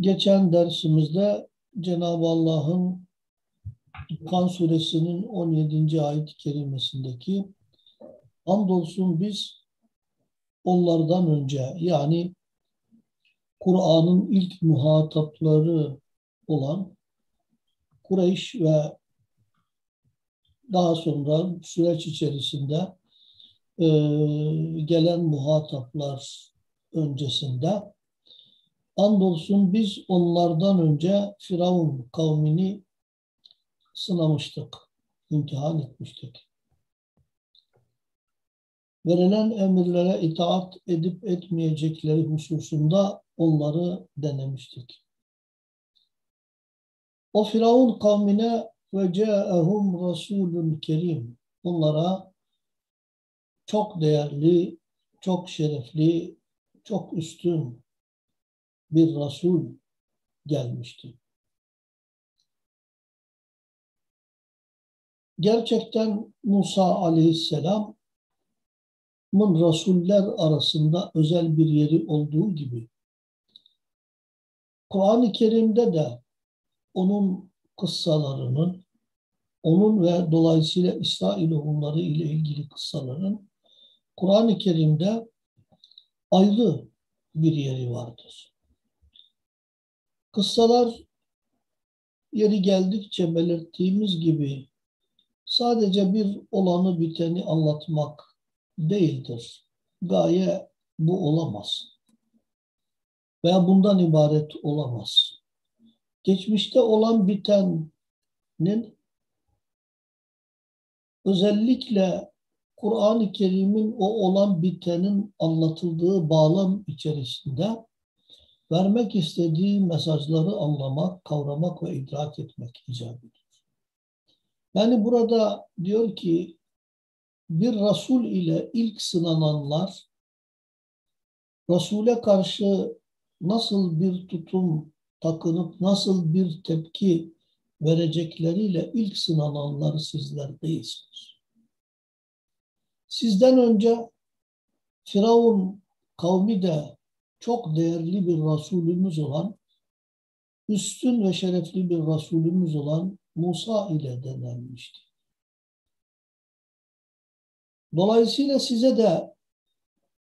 Geçen dersimizde Cenab-ı Allah'ın Kan suresinin 17. ayet-i kerimesindeki andolsun biz onlardan önce yani Kur'an'ın ilk muhatapları olan Kureyş ve daha sonra süreç içerisinde e, gelen muhataplar öncesinde andolsun biz onlardan önce Firavun kavmini sınamıştık, imtihan etmiştik. Verilen emirlere itaat edip etmeyecekleri hususunda onları denemiştik. O Firavun kavmine ve ce'ehum rasulun kerim. Onlara çok değerli, çok şerefli, çok üstün bir Resul gelmişti. Gerçekten Musa aleyhisselamın Resuller arasında özel bir yeri olduğu gibi Kur'an-ı Kerim'de de onun kıssalarının, onun ve dolayısıyla İsrailoğulları ile ilgili kıssaların Kur'an-ı Kerim'de ayrı bir yeri vardır. Kıssalar yeri geldikçe belirttiğimiz gibi sadece bir olanı biteni anlatmak değildir. Gaye bu olamaz. Veya bundan ibaret olamaz. Geçmişte olan bitenin özellikle Kur'an-ı Kerim'in o olan bitenin anlatıldığı bağlam içerisinde vermek istediği mesajları anlamak, kavramak ve idrak etmek icap ediyor. Yani burada diyor ki bir Resul ile ilk sınananlar Resul'e karşı nasıl bir tutum takınıp nasıl bir tepki verecekleriyle ilk sınananlar sizler değilsiniz. Sizden önce Firavun kavmi de çok değerli bir Resulümüz olan, üstün ve şerefli bir Resulümüz olan Musa ile denenmişti. Dolayısıyla size de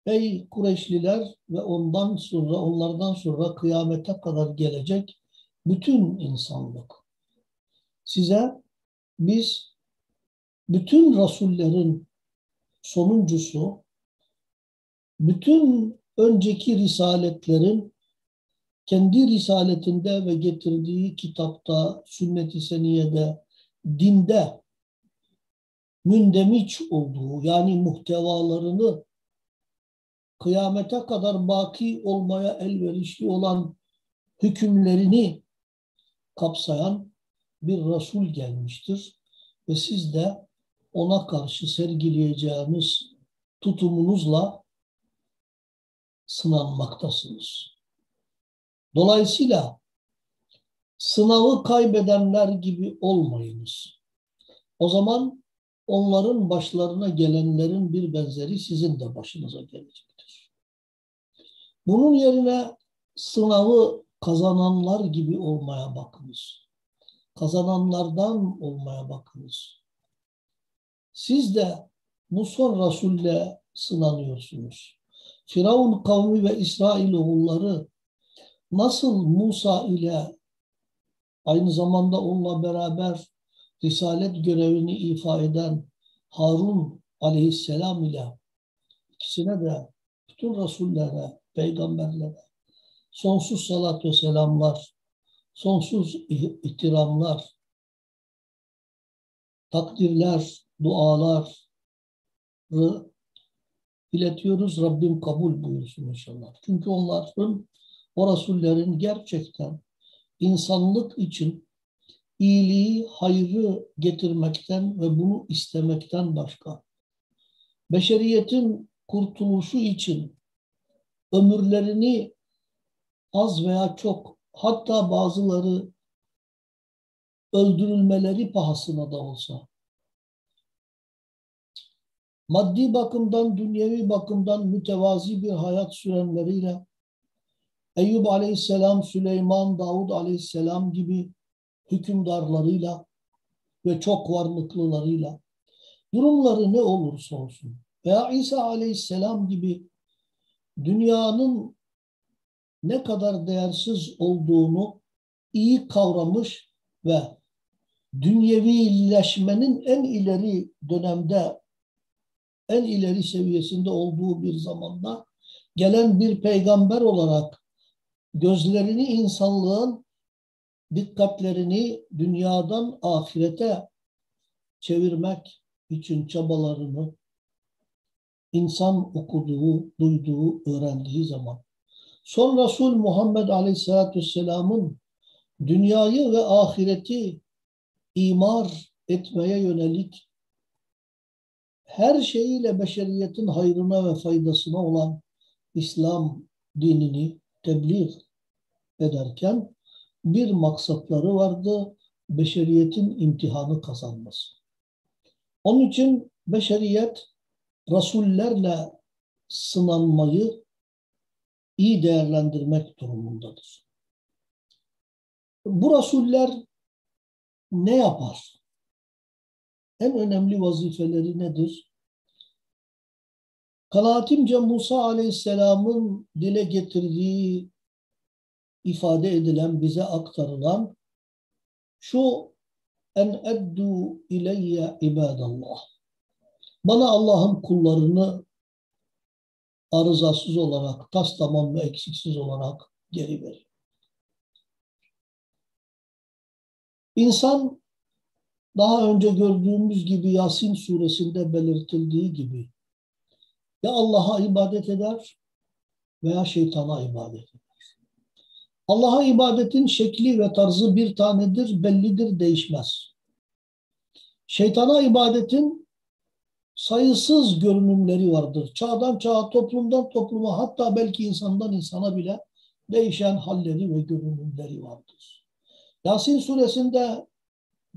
ey Kureyşliler ve ondan sonra onlardan sonra kıyamete kadar gelecek bütün insanlık size biz bütün rasullerin sonuncusu bütün önceki risaletlerin kendi risaletinde ve getirdiği kitapta, sünnet-i seniyede, dinde mündemiç olduğu yani muhtevalarını kıyamete kadar baki olmaya elverişli olan hükümlerini kapsayan bir Resul gelmiştir. Ve siz de ona karşı sergileyeceğiniz tutumunuzla sınanmaktasınız. Dolayısıyla sınavı kaybedenler gibi olmayınız. O zaman onların başlarına gelenlerin bir benzeri sizin de başınıza gelecektir. Bunun yerine sınavı kazananlar gibi olmaya bakınız. Kazananlardan olmaya bakınız. Siz de bu son Resul'le sınanıyorsunuz. Firavun kavmi ve İsrailoğulları nasıl Musa ile aynı zamanda onunla beraber risalet görevini ifa eden Harun aleyhisselam ile ikisine de bütün Resullere, peygamberlere sonsuz salat ve selamlar, sonsuz ihtiramlar, takdirler, dualar iletiyoruz. Rabbim kabul buyursun inşallah. Çünkü onların, o Resullerin gerçekten insanlık için iyiliği, hayrı getirmekten ve bunu istemekten başka, beşeriyetin kurtuluşu için ömürlerini az veya çok, hatta bazıları öldürülmeleri pahasına da olsa maddi bakımdan, dünyevi bakımdan mütevazi bir hayat sürenleriyle Eyyub aleyhisselam, Süleyman, Davud aleyhisselam gibi hükümdarlarıyla ve çok varlıklılarıyla durumları ne olursa olsun veya İsa aleyhisselam gibi dünyanın ne kadar değersiz olduğunu iyi kavramış ve dünyevileşmenin en ileri dönemde en ileri seviyesinde olduğu bir zamanda gelen bir peygamber olarak gözlerini insanlığın dikkatlerini dünyadan ahirete çevirmek için çabalarını insan okuduğu, duyduğu, öğrendiği zaman. Son Resul Muhammed Aleyhisselatü Vesselam'ın dünyayı ve ahireti imar etmeye yönelik her şeyiyle beşeriyetin hayrına ve faydasına olan İslam dinini tebliğ ederken bir maksatları vardı, beşeriyetin imtihanı kazanması. Onun için beşeriyet rasullerle sınanmayı iyi değerlendirmek durumundadır. Bu rasuller ne yapar? En önemli vazifeleri nedir? Kanaatimce Musa Aleyhisselam'ın dile getirdiği ifade edilen, bize aktarılan şu en eddu ileyye ibadallah. Bana Allah'ın kullarını arızasız olarak, tas tamam ve eksiksiz olarak geri ver. İnsan daha önce gördüğümüz gibi Yasin suresinde belirtildiği gibi ya Allah'a ibadet eder veya şeytana ibadet eder. Allah'a ibadetin şekli ve tarzı bir tanedir, bellidir, değişmez. Şeytana ibadetin sayısız görünümleri vardır. Çağdan çağa, toplumdan topluma hatta belki insandan insana bile değişen halleri ve görünümleri vardır. Yasin suresinde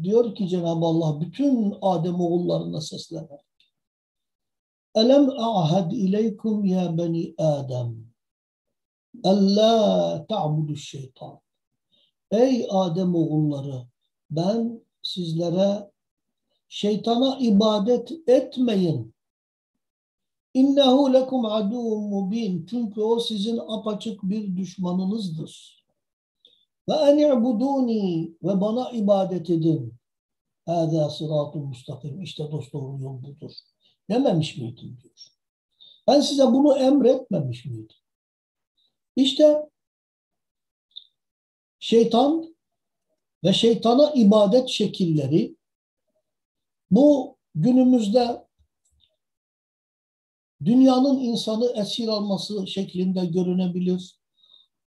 diyor ki Cenab-ı Allah bütün Adem oğullarına seslener. Elem a'had ileykum ya beni Adem Allah ta'budu şeytan. Ey Adem oğulları ben sizlere şeytana ibadet etmeyin. İnnehu lekum aduvun mubin. Çünkü o sizin apaçık bir düşmanınızdır. Ve en i'buduni ve bana ibadet edin. Hâzâ sıratun müstakim. İşte dosdoğru yol budur. Dememiş miydim diyor. Ben size bunu emretmemiş miydim? İşte şeytan ve şeytana ibadet şekilleri bu günümüzde dünyanın insanı esir alması şeklinde görünebilir.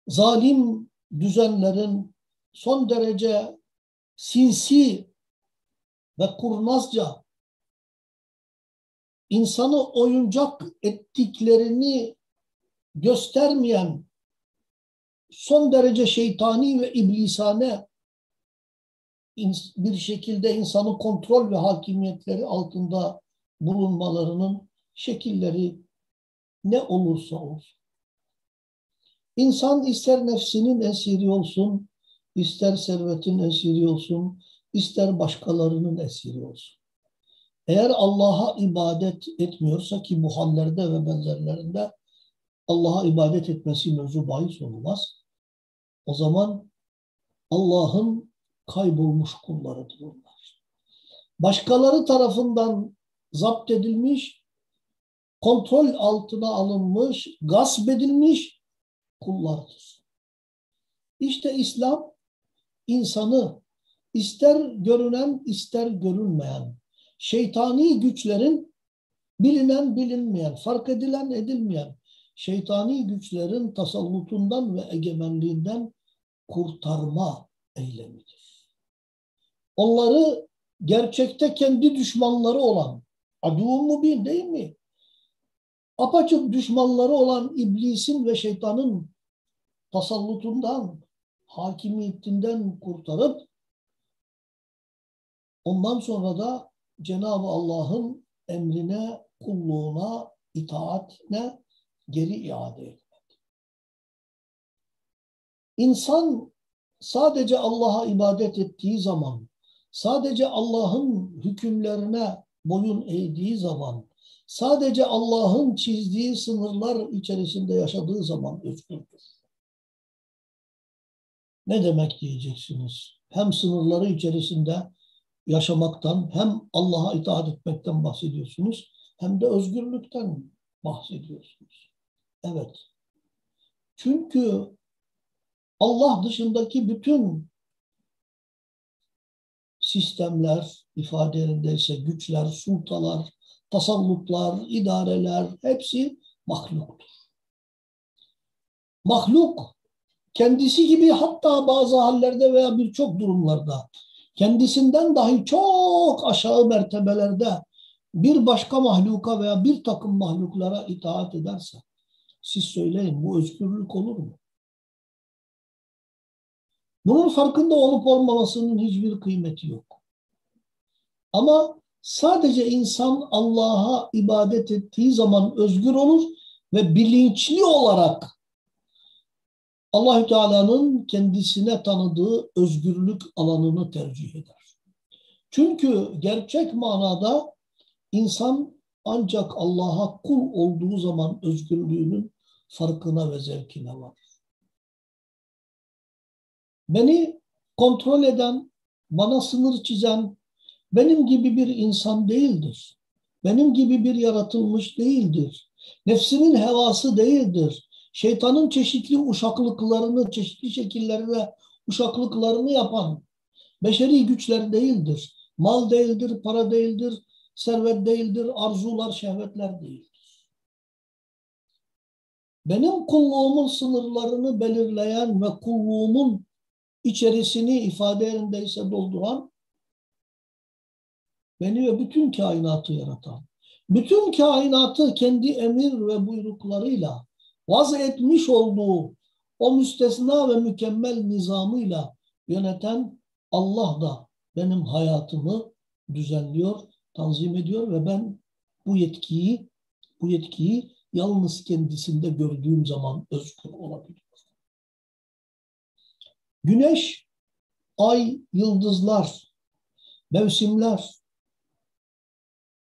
Zalim düzenlerin son derece sinsi ve kurnazca insanı oyuncak ettiklerini göstermeyen son derece şeytani ve iblisane bir şekilde insanı kontrol ve hakimiyetleri altında bulunmalarının şekilleri ne olursa olsun. İnsan ister nefsinin esiri olsun, ister servetin esiri olsun, ister başkalarının esiri olsun. Eğer Allah'a ibadet etmiyorsa ki bu hallerde ve benzerlerinde Allah'a ibadet etmesi mevzu bahis olmaz. O zaman Allah'ın kaybolmuş kullarıdır onlar. Başkaları tarafından zapt edilmiş, kontrol altına alınmış, gasp edilmiş kullardır. İşte İslam insanı ister görünen ister görünmeyen şeytani güçlerin bilinen bilinmeyen, fark edilen edilmeyen şeytani güçlerin tasallutundan ve egemenliğinden kurtarma eylemidir. Onları gerçekte kendi düşmanları olan, aduun mubin değil mi? Apaçık düşmanları olan iblisin ve şeytanın tasallutundan, hakimiyetinden kurtarıp ondan sonra da Cenab-ı Allah'ın emrine, kulluğuna, itaatine geri iade etmek. insan sadece Allah'a ibadet ettiği zaman, sadece Allah'ın hükümlerine boyun eğdiği zaman, sadece Allah'ın çizdiği sınırlar içerisinde yaşadığı zaman özgürdür. Ne demek diyeceksiniz? Hem sınırları içerisinde yaşamaktan hem Allah'a itaat etmekten bahsediyorsunuz hem de özgürlükten bahsediyorsunuz. Evet. Çünkü Allah dışındaki bütün sistemler, ifade ise güçler, sultalar, tasallutlar, idareler hepsi mahluktur. Mahluk kendisi gibi hatta bazı hallerde veya birçok durumlarda kendisinden dahi çok aşağı mertebelerde bir başka mahluka veya bir takım mahluklara itaat ederse siz söyleyin bu özgürlük olur mu? Bunun farkında olup olmamasının hiçbir kıymeti yok. Ama sadece insan Allah'a ibadet ettiği zaman özgür olur ve bilinçli olarak Allahü Teala'nın kendisine tanıdığı özgürlük alanını tercih eder. Çünkü gerçek manada insan ancak Allah'a kul olduğu zaman özgürlüğünün farkına ve zevkine var. Beni kontrol eden, bana sınır çizen benim gibi bir insan değildir. Benim gibi bir yaratılmış değildir. Nefsimin hevası değildir. Şeytanın çeşitli uşaklıklarını, çeşitli şekillerde uşaklıklarını yapan beşeri güçler değildir. Mal değildir, para değildir, servet değildir, arzular, şehvetler değildir. Benim kulluğumun sınırlarını belirleyen ve kulluğumun içerisini ifade yerindeyse dolduran, beni ve bütün kainatı yaratan, bütün kainatı kendi emir ve buyruklarıyla vaz etmiş olduğu o müstesna ve mükemmel nizamıyla yöneten Allah da benim hayatımı düzenliyor, tanzim ediyor ve ben bu yetkiyi bu yetkiyi yalnız kendisinde gördüğüm zaman özgür olabiliyorum. Güneş, ay, yıldızlar, mevsimler,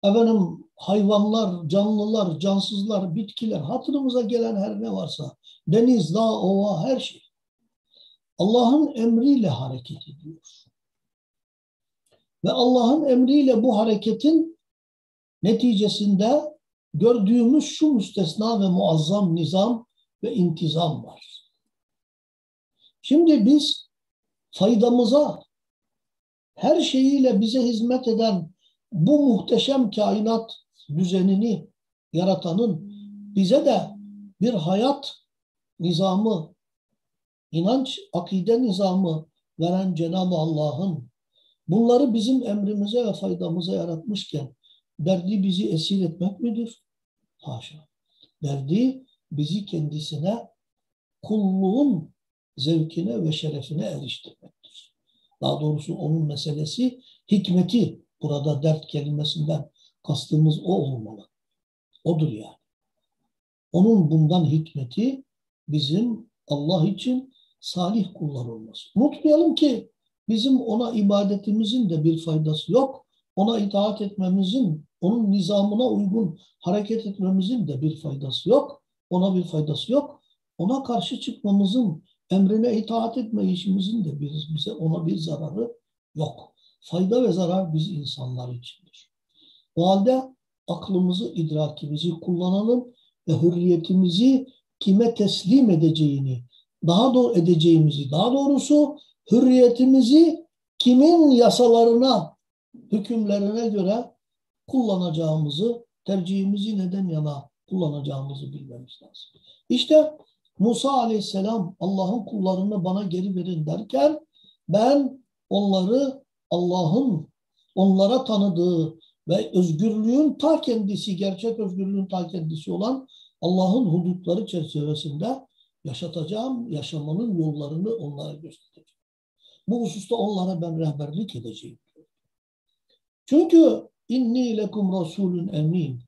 efendim hayvanlar, canlılar, cansızlar, bitkiler, hatırımıza gelen her ne varsa, deniz, dağ, ova, her şey. Allah'ın emriyle hareket ediyor. Ve Allah'ın emriyle bu hareketin neticesinde gördüğümüz şu müstesna ve muazzam nizam ve intizam var. Şimdi biz faydamıza her şeyiyle bize hizmet eden bu muhteşem kainat düzenini yaratanın bize de bir hayat nizamı, inanç, akide nizamı veren Cenab-ı Allah'ın bunları bizim emrimize ve faydamıza yaratmışken derdi bizi esir etmek midir? Haşa. Derdi bizi kendisine kulluğun zevkine ve şerefine eriştirmektir. Daha doğrusu onun meselesi hikmeti burada dert kelimesinden kastımız o olmalı. Odur yani. Onun bundan hikmeti bizim Allah için salih kullar olması. Unutmayalım ki bizim ona ibadetimizin de bir faydası yok. Ona itaat etmemizin, onun nizamına uygun hareket etmemizin de bir faydası yok. Ona bir faydası yok. Ona karşı çıkmamızın, emrine itaat etme işimizin de bize ona bir zararı yok. Fayda ve zarar biz insanlar içindir. O halde aklımızı, idrakimizi kullanalım ve hürriyetimizi kime teslim edeceğini, daha doğru edeceğimizi, daha doğrusu hürriyetimizi kimin yasalarına, hükümlerine göre kullanacağımızı, tercihimizi neden yana kullanacağımızı bilmemiz lazım. İşte Musa aleyhisselam Allah'ın kullarını bana geri verin derken ben onları Allah'ın onlara tanıdığı ve özgürlüğün ta kendisi, gerçek özgürlüğün ta kendisi olan Allah'ın hudutları çerçevesinde yaşatacağım, yaşamanın yollarını onlara göstereceğim. Bu hususta onlara ben rehberlik edeceğim. Çünkü inni lekum rasulun emin.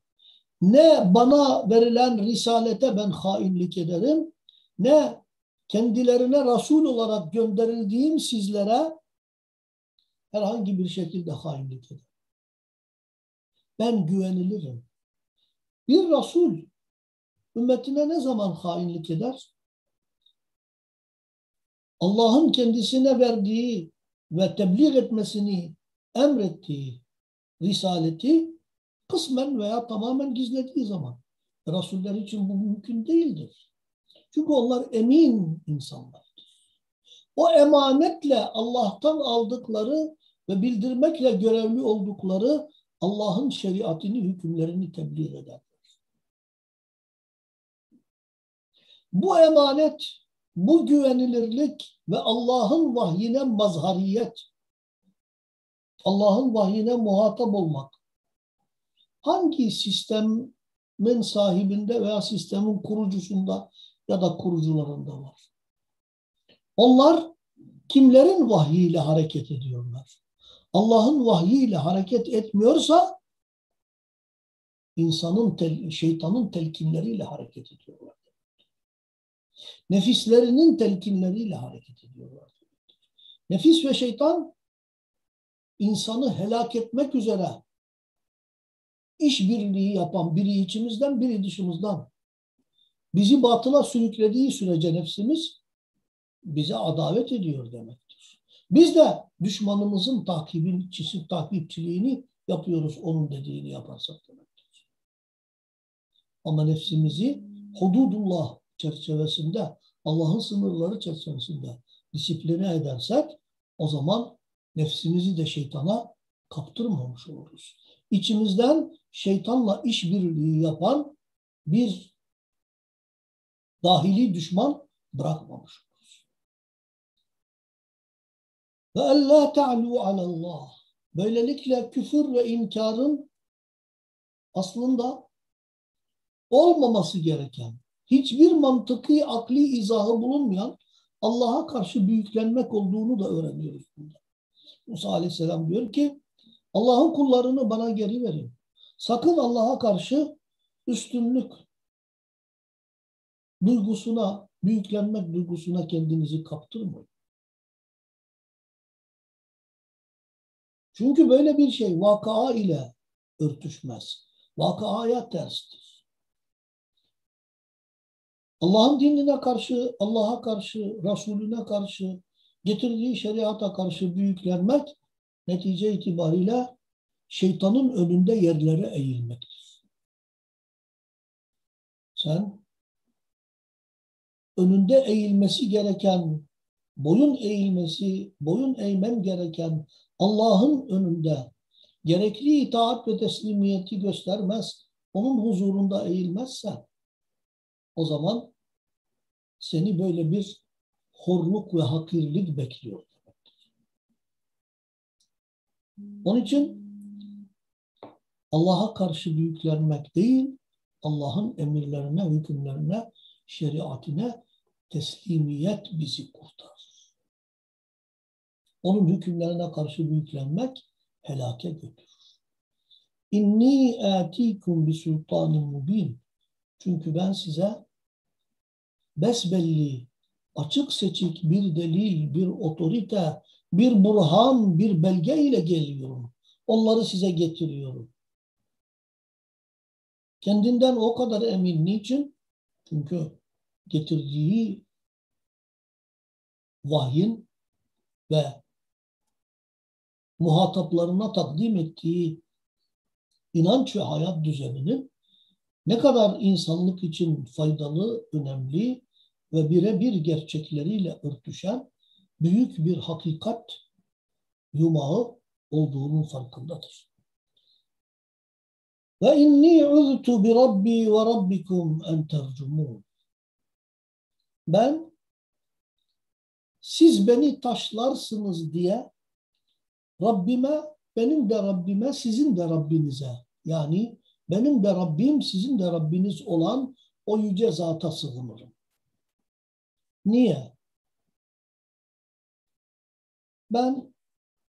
Ne bana verilen risalete ben hainlik ederim, ne kendilerine Resul olarak gönderildiğim sizlere herhangi bir şekilde hainlik eder. Ben güvenilirim. Bir Resul ümmetine ne zaman hainlik eder? Allah'ın kendisine verdiği ve tebliğ etmesini emrettiği risaleti kısmen veya tamamen gizlediği zaman. Resuller için bu mümkün değildir. Çünkü onlar emin insanlardır. O emanetle Allah'tan aldıkları ve bildirmekle görevli oldukları Allah'ın şeriatini, hükümlerini tebliğ ederler. Bu emanet, bu güvenilirlik ve Allah'ın vahyine mazhariyet, Allah'ın vahyine muhatap olmak, hangi sistemin sahibinde veya sistemin kurucusunda ya da kurucularında var? Onlar kimlerin vahyiyle hareket ediyorlar? Allah'ın vahyiyle hareket etmiyorsa insanın, tel, şeytanın telkinleriyle hareket ediyorlar. Nefislerinin telkinleriyle hareket ediyorlar. Nefis ve şeytan insanı helak etmek üzere işbirliği yapan biri içimizden biri dışımızdan bizi batıla sürüklediği sürece nefsimiz bize adavet ediyor demektir. Biz de düşmanımızın takibçisi, takipçiliğini yapıyoruz onun dediğini yaparsak demektir. Ama nefsimizi hududullah çerçevesinde, Allah'ın sınırları çerçevesinde disipline edersek o zaman nefsimizi de şeytana kaptırmamış oluruz. İçimizden şeytanla işbirliği yapan bir dahili düşman bırakmamış Ve ellâ ta'lû alallah. Böylelikle küfür ve inkarın aslında olmaması gereken, hiçbir mantıki, akli izahı bulunmayan Allah'a karşı büyüklenmek olduğunu da öğreniyoruz burada. Musa Aleyhisselam diyor ki Allah'ın kullarını bana geri verin. Sakın Allah'a karşı üstünlük duygusuna, büyüklenmek duygusuna kendinizi kaptırmayın. Çünkü böyle bir şey vakaa ile örtüşmez. Vakaya terstir. Allah'ın dinine karşı, Allah'a karşı, Resulüne karşı, getirdiği şeriata karşı büyüklenmek netice itibariyle şeytanın önünde yerlere eğilmektir. Sen önünde eğilmesi gereken, boyun eğilmesi, boyun eğmen gereken Allah'ın önünde gerekli itaat ve teslimiyeti göstermez, onun huzurunda eğilmezse o zaman seni böyle bir horluk ve hakirlik bekliyor. Onun için Allah'a karşı büyüklenmek değil, Allah'ın emirlerine, hükümlerine, şeriatine teslimiyet bizi kurtarır. Onun hükümlerine karşı büyüklenmek helake götürür. İnni atikum bi sultanin mubin. Çünkü ben size besbelli, açık seçik bir delil, bir otorite, bir burhan, bir belge ile geliyorum. Onları size getiriyorum. Kendinden o kadar emin. Niçin? Çünkü getirdiği vahyin ve muhataplarına takdim ettiği inanç ve hayat düzeninin ne kadar insanlık için faydalı, önemli ve birebir gerçekleriyle örtüşen büyük bir hakikat yumağı olduğunun farkındadır. Ve inni uztu bi rabbi ve rabbikum en tercumun. Ben siz beni taşlarsınız diye Rabbime, benim de Rabbime, sizin de Rabbinize yani benim de Rabbim, sizin de Rabbiniz olan o yüce zata sığınırım. Niye? Ben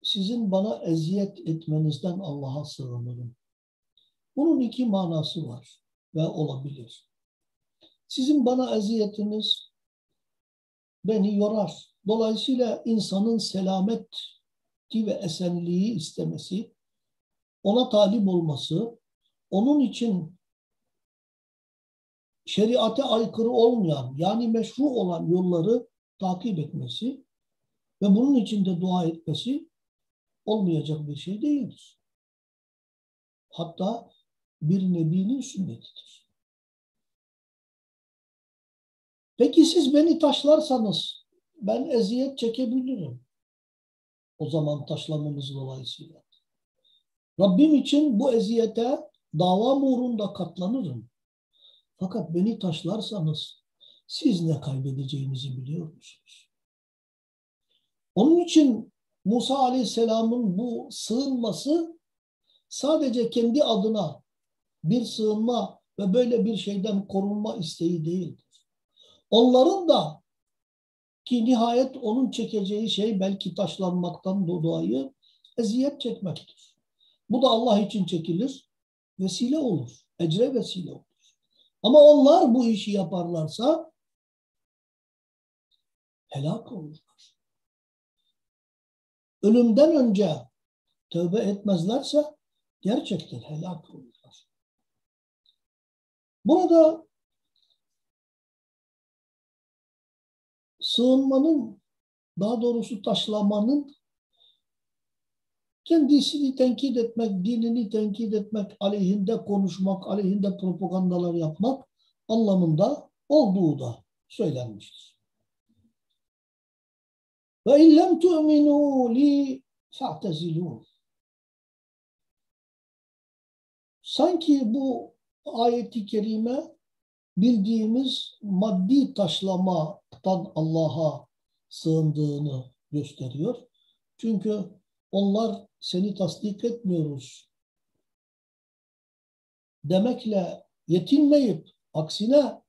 sizin bana eziyet etmenizden Allah'a sığınırım. Bunun iki manası var ve olabilir. Sizin bana eziyetiniz beni yorar. Dolayısıyla insanın selamet ve esenliği istemesi, ona talip olması, onun için şeriate aykırı olmayan yani meşru olan yolları takip etmesi ve bunun için de dua etmesi olmayacak bir şey değildir. Hatta bir nebinin sünnetidir. Peki siz beni taşlarsanız ben eziyet çekebilirim. O zaman taşlamamız dolayısıyla. Rabbim için bu eziyete dava uğrunda katlanırım. Fakat beni taşlarsanız siz ne kaybedeceğinizi biliyor musunuz? Onun için Musa Aleyhisselam'ın bu sığınması sadece kendi adına bir sığınma ve böyle bir şeyden korunma isteği değildir. Onların da ki nihayet onun çekeceği şey belki taşlanmaktan dolayı eziyet çekmektir. Bu da Allah için çekilir, vesile olur, ecre vesile olur. Ama onlar bu işi yaparlarsa helak olurlar. Ölümden önce tövbe etmezlerse gerçekten helak olurlar. Burada sığınmanın daha doğrusu taşlamanın kendisini tenkit etmek, dinini tenkit etmek, aleyhinde konuşmak, aleyhinde propagandalar yapmak anlamında olduğu da söylenmiştir. Ve illem tu'minu li fa'tezilun. Sanki bu ayeti kerime bildiğimiz maddi taşlamadan Allah'a sığındığını gösteriyor. Çünkü onlar seni tasdik etmiyoruz demekle yetinmeyip aksine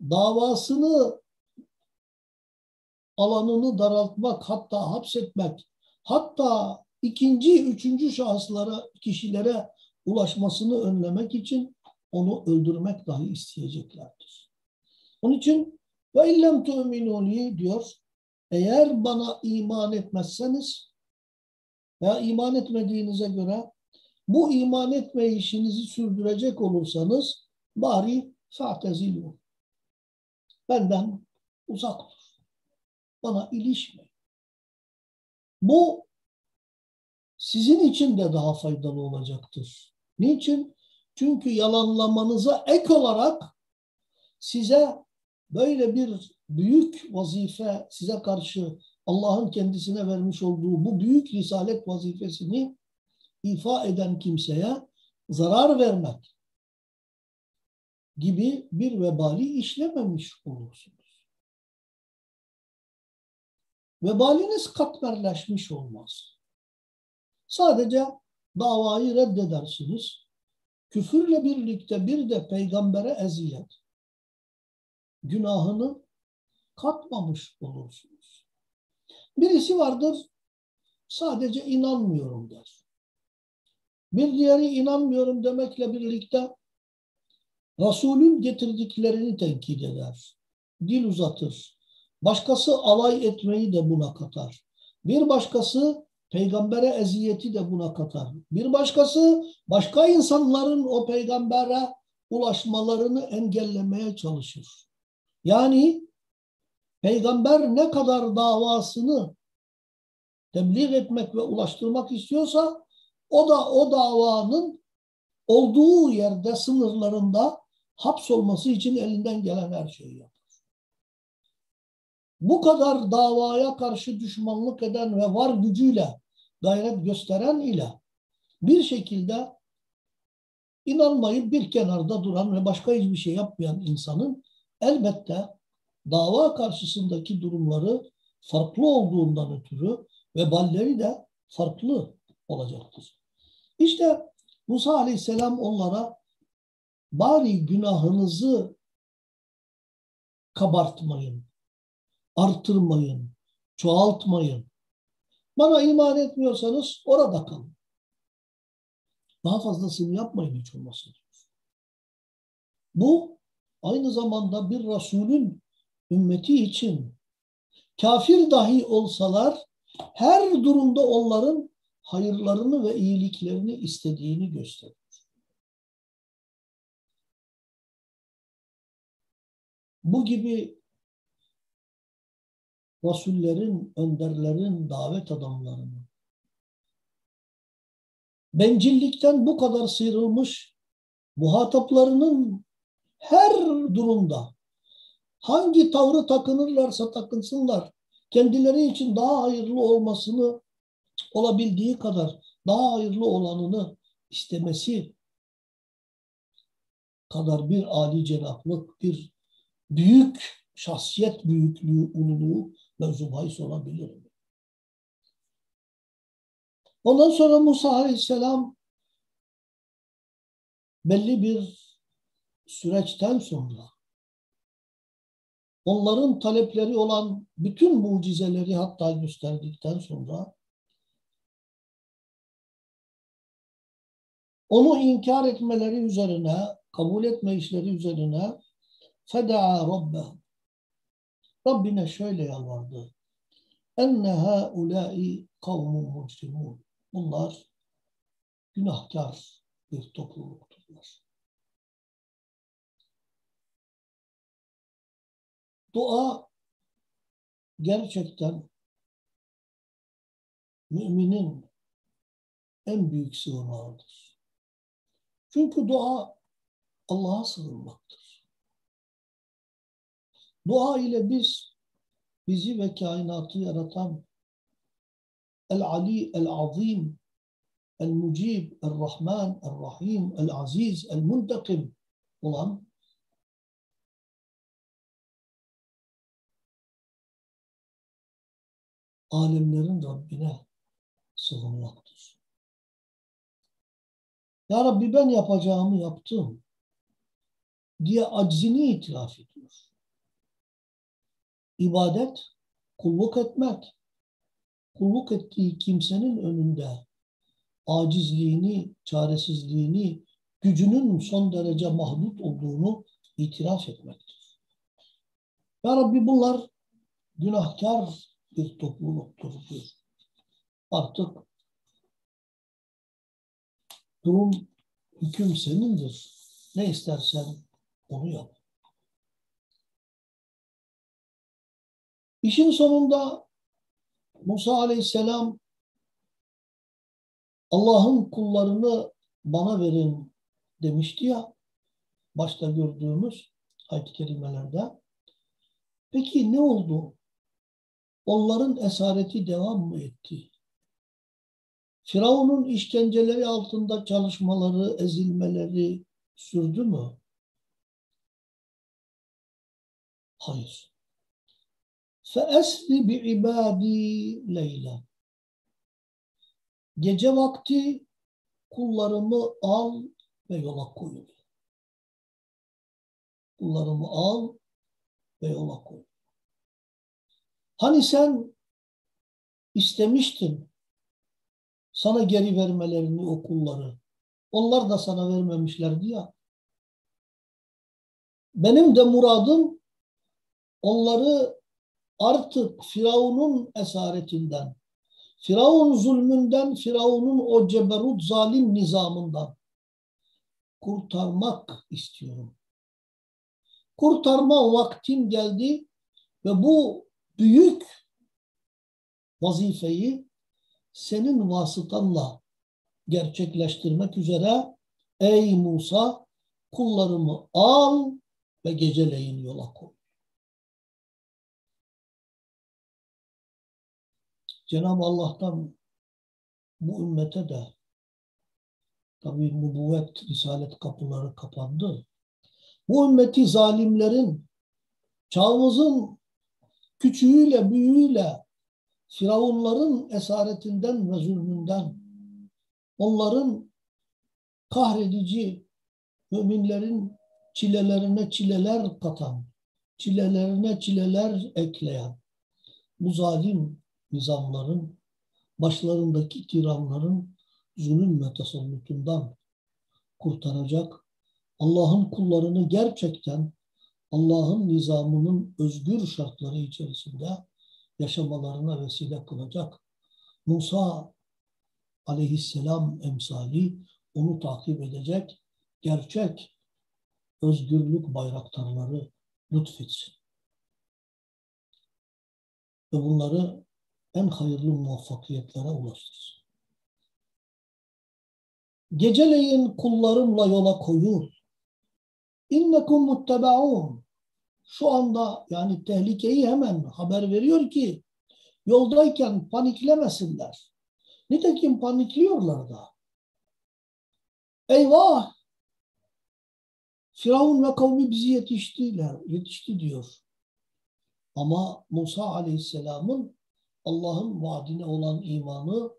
davasını alanını daraltmak hatta hapsetmek hatta ikinci, üçüncü şahıslara, kişilere ulaşmasını önlemek için onu öldürmek dahi isteyeceklerdir. Onun için ve illem tu'minuni diyor eğer bana iman etmezseniz veya iman etmediğinize göre bu iman etme işinizi sürdürecek olursanız bari fa'tezilu. Benden uzak dur. Bana ilişme. Bu sizin için de daha faydalı olacaktır. Niçin? Çünkü yalanlamanıza ek olarak size böyle bir büyük vazife size karşı Allah'ın kendisine vermiş olduğu bu büyük risalet vazifesini ifa eden kimseye zarar vermek gibi bir vebali işlememiş olursunuz. Vebaliniz katmerleşmiş olmaz. Sadece davayı reddedersiniz. Küfürle birlikte bir de peygambere eziyet günahını katmamış olursunuz. Birisi vardır sadece inanmıyorum der. Bir diğeri inanmıyorum demekle birlikte Resulün getirdiklerini tenkit eder. Dil uzatır. Başkası alay etmeyi de buna katar. Bir başkası peygambere eziyeti de buna katar. Bir başkası başka insanların o peygambere ulaşmalarını engellemeye çalışır. Yani peygamber ne kadar davasını tebliğ etmek ve ulaştırmak istiyorsa o da o davanın olduğu yerde sınırlarında hapsolması için elinden gelen her şeyi yapar. Bu kadar davaya karşı düşmanlık eden ve var gücüyle gayret gösteren ile bir şekilde inanmayıp bir kenarda duran ve başka hiçbir şey yapmayan insanın elbette dava karşısındaki durumları farklı olduğundan ötürü ve balleri de farklı olacaktır. İşte Musa Aleyhisselam onlara bari günahınızı kabartmayın, artırmayın, çoğaltmayın. Bana iman etmiyorsanız orada kalın. Daha fazlasını yapmayın hiç olmasın. Bu aynı zamanda bir Resulün ümmeti için kafir dahi olsalar her durumda onların hayırlarını ve iyiliklerini istediğini gösterir. Bu gibi Rasullerin, önderlerin, davet adamlarının. Bencillikten bu kadar sıyrılmış muhataplarının her durumda hangi tavrı takınırlarsa takınsınlar kendileri için daha hayırlı olmasını olabildiği kadar daha hayırlı olanını istemesi kadar bir âli cenaplık, bir büyük şahsiyet büyüklüğü, ululuğu mevzu bahis olabilir? Ondan sonra Musa Aleyhisselam belli bir süreçten sonra onların talepleri olan bütün mucizeleri hatta gösterdikten sonra onu inkar etmeleri üzerine, kabul etme işleri üzerine feda'a rabbehu Rabbine şöyle yalvardı. Enne haulâi kavmun mucrimun. Bunlar günahkar bir toplulukturlar. Dua gerçekten müminin en büyük sığınağıdır. Çünkü dua Allah'a sığınmaktır. Dua ile biz bizi ve kainatı yaratan El-Ali, El-Azim, El-Mucib, El-Rahman, El-Rahim, El-Aziz, El-Muntakim olan alemlerin Rabbine sığınmaktır. Ya Rabbi ben yapacağımı yaptım diye aczini itiraf ediyor. İbadet, kulluk etmek, kulluk ettiği kimsenin önünde acizliğini, çaresizliğini, gücünün son derece mahdut olduğunu itiraf etmektir. Ya Rabbi bunlar günahkar bir topluluktur diyor. Artık durum hüküm senindir. Ne istersen onu yap. İşin sonunda Musa aleyhisselam Allah'ın kullarını bana verin demişti ya başta gördüğümüz ayet-i kerimelerde. Peki ne oldu? Onların esareti devam mı etti? Firavun'un işkenceleri altında çalışmaları, ezilmeleri sürdü mü? Hayır. Feesri bi ibadi Leyla. Gece vakti kullarımı al ve yola koyul. Kullarımı al ve yola koyul. Hani sen istemiştin sana geri vermelerini o kulları. Onlar da sana vermemişlerdi ya. Benim de muradım onları artık Firavun'un esaretinden, Firavun zulmünden, Firavun'un o ceberut zalim nizamından kurtarmak istiyorum. Kurtarma vaktin geldi ve bu büyük vazifeyi senin vasıtanla gerçekleştirmek üzere ey Musa kullarımı al ve geceleyin yola koy. Cenab-ı Allah'tan bu ümmete de tabi nübüvvet, risalet kapıları kapandı. Bu ümmeti zalimlerin, çağımızın küçüğüyle, büyüğüyle, firavunların esaretinden ve zulmünden, onların kahredici müminlerin çilelerine çileler katan, çilelerine çileler ekleyen bu zalim nizamların, başlarındaki tiranların zulüm ve tasallutundan kurtaracak, Allah'ın kullarını gerçekten Allah'ın nizamının özgür şartları içerisinde yaşamalarına vesile kılacak. Musa aleyhisselam emsali onu takip edecek gerçek özgürlük bayraktarları lütfetsin. Ve bunları en hayırlı muvaffakiyetlere ulaştırsın. Geceleyin kullarımla yola koyur. İnnekum muttebaun. Şu anda yani tehlikeyi hemen haber veriyor ki yoldayken paniklemesinler. Nitekim panikliyorlar da. Eyvah! Firavun ve kavmi bizi yetiştiler, yetişti diyor. Ama Musa Aleyhisselam'ın Allah'ın vaadine olan imanı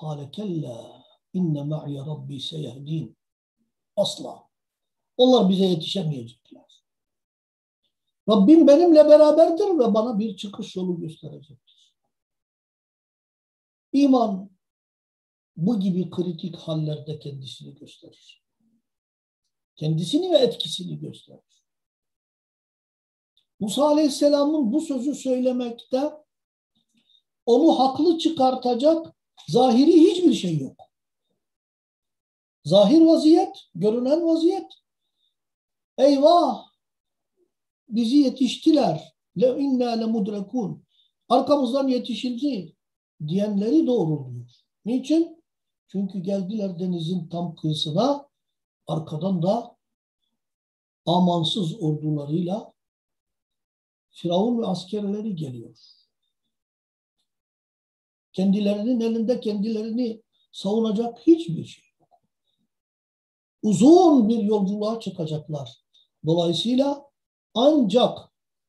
kâle kella inne ma'ye rabbi seyehdin. Asla. Onlar bize yetişemeyecekler. Rabbim benimle beraberdir ve bana bir çıkış yolu gösterecektir. İman bu gibi kritik hallerde kendisini gösterir. Kendisini ve etkisini gösterir. Musa Aleyhisselam'ın bu sözü söylemekte onu haklı çıkartacak zahiri hiçbir şey yok. Zahir vaziyet, görünen vaziyet. Eyvah! Bizi yetiştiler. Le inna le mudrekun. Arkamızdan yetişildi diyenleri doğruluyor. Niçin? Çünkü geldiler denizin tam kıyısına arkadan da amansız ordularıyla Firavun ve askerleri geliyor. Kendilerinin elinde kendilerini savunacak hiçbir şey yok. Uzun bir yolculuğa çıkacaklar. Dolayısıyla ancak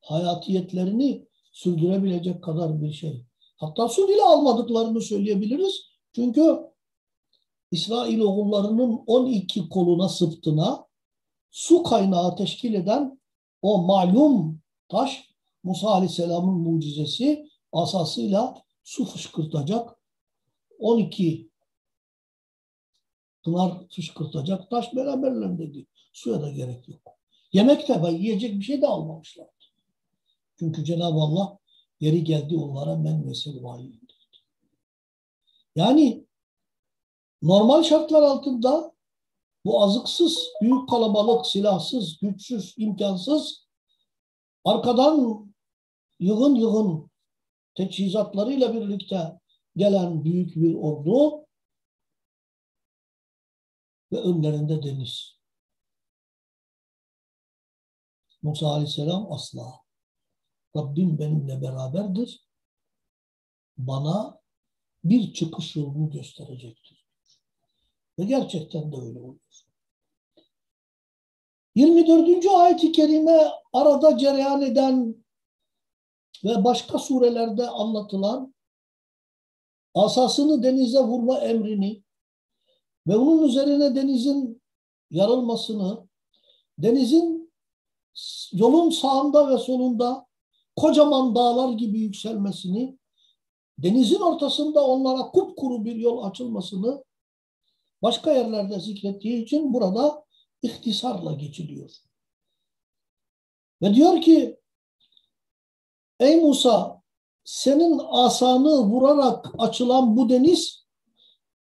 hayatiyetlerini sürdürebilecek kadar bir şey. Hatta su bile almadıklarını söyleyebiliriz. Çünkü İsrail oğullarının 12 koluna sıptına su kaynağı teşkil eden o malum taş Musa Aleyhisselam'ın mucizesi asasıyla su fışkırtacak 12 pınar fışkırtacak taş beraberlerindeydi. Suya da gerek yok. Yemek de yiyecek bir şey de almamışlardı. Çünkü Cenab-ı Allah yeri geldi onlara men selvayı indirdi. Yani normal şartlar altında bu azıksız, büyük kalabalık, silahsız, güçsüz, imkansız arkadan yığın yığın teçhizatlarıyla birlikte gelen büyük bir ordu ve önlerinde deniz. Musa Aleyhisselam asla. Rabbim benimle beraberdir. Bana bir çıkış yolunu gösterecektir. Ve gerçekten de öyle oluyor. 24. ayet-i kerime arada cereyan eden ve başka surelerde anlatılan asasını denize vurma emrini ve onun üzerine denizin yarılmasını, denizin yolun sağında ve solunda kocaman dağlar gibi yükselmesini, denizin ortasında onlara kupkuru bir yol açılmasını başka yerlerde zikrettiği için burada ihtisarla geçiliyor. Ve diyor ki Ey Musa senin asanı vurarak açılan bu deniz